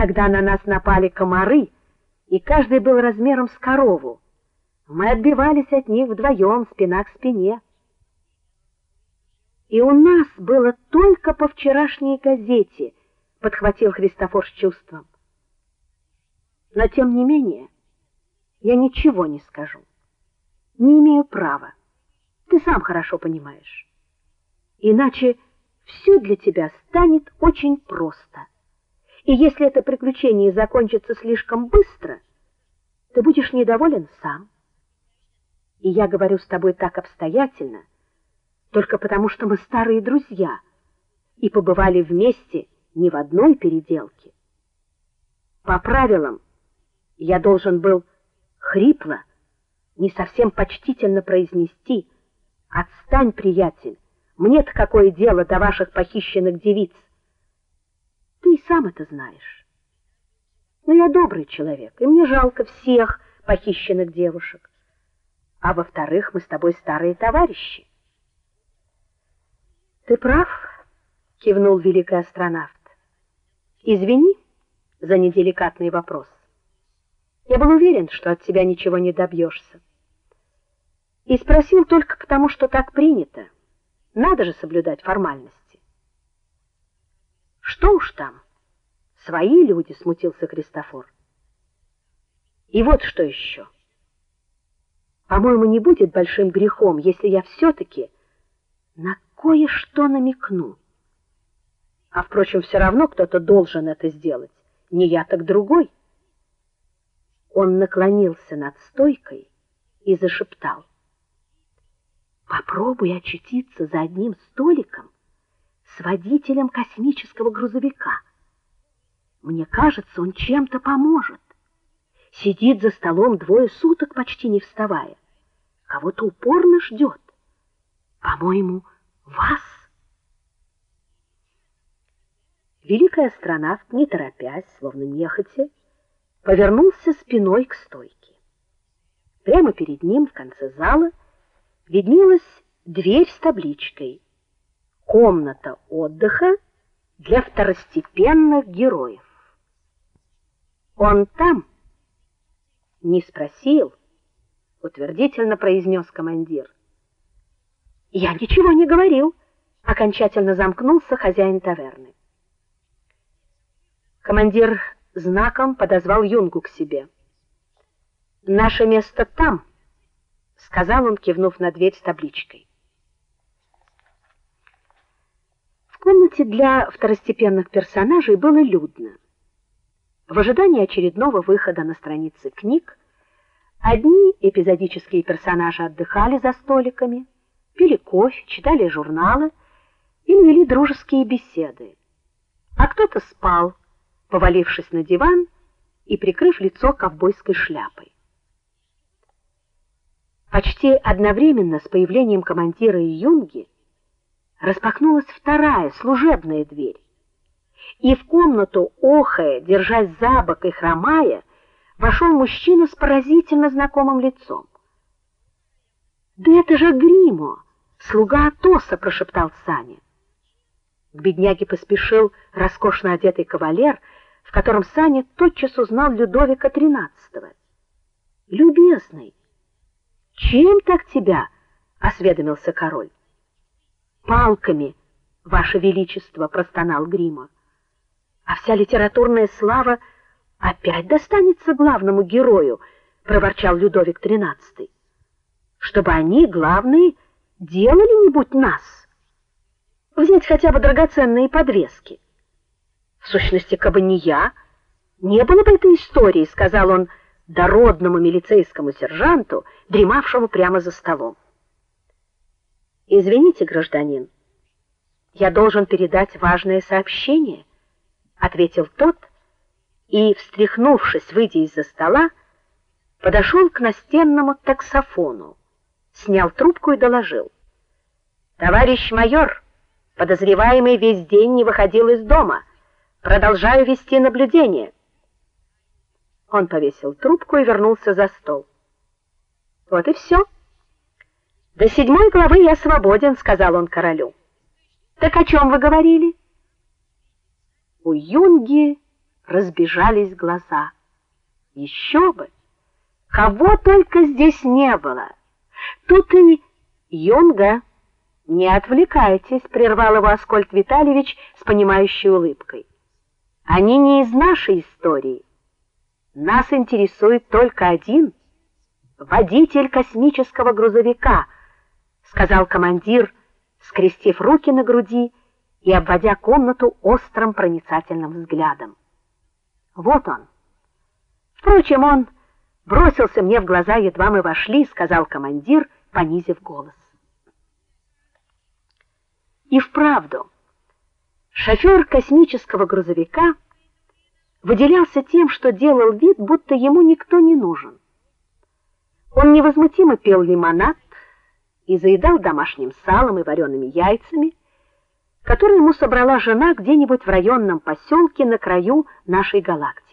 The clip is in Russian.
когда на нас напали комары, и каждый был размером с корову. Мы отбивались от них вдвоем, спина к спине. И у нас было только по вчерашней газете, подхватил Христофор с чувством. Но тем не менее, я ничего не скажу. Не имею права. Ты сам хорошо понимаешь. Иначе все для тебя станет очень просто. И если это приключение закончится слишком быстро, ты будешь недоволен сам. И я говорю с тобой так обстоятельно, только потому что мы старые друзья и побывали вместе не в одной переделке. По правилам я должен был хрипло, не совсем почтительно произнести: "Отстань, приятель, мне-то какое дело до ваших похищенных девиц?" Ты и сам это знаешь. Но я добрый человек, и мне жалко всех похищенных девушек. А во-вторых, мы с тобой старые товарищи. Ты прав, кивнул великий астронавт. Извини за неделикатный вопрос. Я был уверен, что от тебя ничего не добьешься. И спросил только потому, что так принято. Надо же соблюдать формальности. Что уж там? Свои люди, смутился Христофор. И вот что еще. По-моему, не будет большим грехом, если я все таки на кое-что намекну. А впрочем, все равно кто-то должен это сделать. Не я, так другой. Он наклонился над стойкой и зашептал: Попробуй очутиться за одним столиком с водителем космического грузовика. Мне кажется, он чем-то поможет. Сидит за столом двое суток, почти не вставая. Кого-то упорно ждет. По-моему, вас. Великий астронавт, не торопясь, словно нехотя, повернулся спиной к стойке. Прямо перед ним в конце зала виднелась дверь с табличкой: "Комната отдыха для второстепенных героев". Он там не спросил, утвердительно произнес командир. Я ничего не говорил, окончательно замкнулся хозяин таверны. Командир знаком подозвал Юнгу к себе. Наше место там, сказал он, кивнув на дверь с табличкой. В комнате для второстепенных персонажей было людно. В ожидании очередного выхода на страницы книг одни эпизодические персонажи отдыхали за столиками, пили кофе, читали журналы и вели дружеские беседы. А кто-то спал, повалившись на диван и прикрыв лицо ковбойской шляпой. Почти одновременно с появлением командира Юнги распахнулась вторая служебная дверь. И в комнату, охая, держась за бок и хромая, вошел мужчина с поразительно знакомым лицом. "Да это же Гримо, слуга Атоса", прошептал Саня. К бедняге поспешил роскошно одетый кавалер в котором Саня тотчас узнал Людовика XIII. "Любезный, чем так тебя?" осведомился король. "Палками, ваше величество", простонал Грима. "А вся литературная слава опять достанется главному герою", проворчал Людовик XIII. "Чтобы они главные делали-нибудь нас. Взять хотя бы драгоценные подвески". В сущности, кабы не я, не было бы этой истории, сказал он дородному милицейскому сержанту, дремавшему прямо за столом. Извините, гражданин, я должен передать важное сообщение, ответил тот и, встряхнувшись, выйдя из-за стола, подошел к настенному таксофону, снял трубку и доложил: "Товарищ майор, подозреваемый весь день не выходил из дома. Продолжаю вести наблюдение. Он повесил трубку и вернулся за стол. Вот и все. До седьмой главы я свободен, сказал он королю. Так о чем вы говорили? У Юнги разбежались глаза. Еще бы! Кого только здесь не было. Тут и Йонга. Не отвлекайтесь, прервал его Аскольд Витальевич с понимающей улыбкой. Они не из нашей истории. Нас интересует только один водитель космического грузовика, сказал командир, скрестив руки на груди и обводя комнату острым проницательным взглядом. Вот он. Впрочем, он бросился мне в глаза, едва мы вошли, сказал командир, понизив голос. И вправду, шофер космического грузовика выделялся тем, что делал вид, будто ему никто не нужен. Он невозмутимо пил лимонад и заедал домашним салом и вареными яйцами, которые ему собрала жена где-нибудь в районном поселке на краю нашей галактики.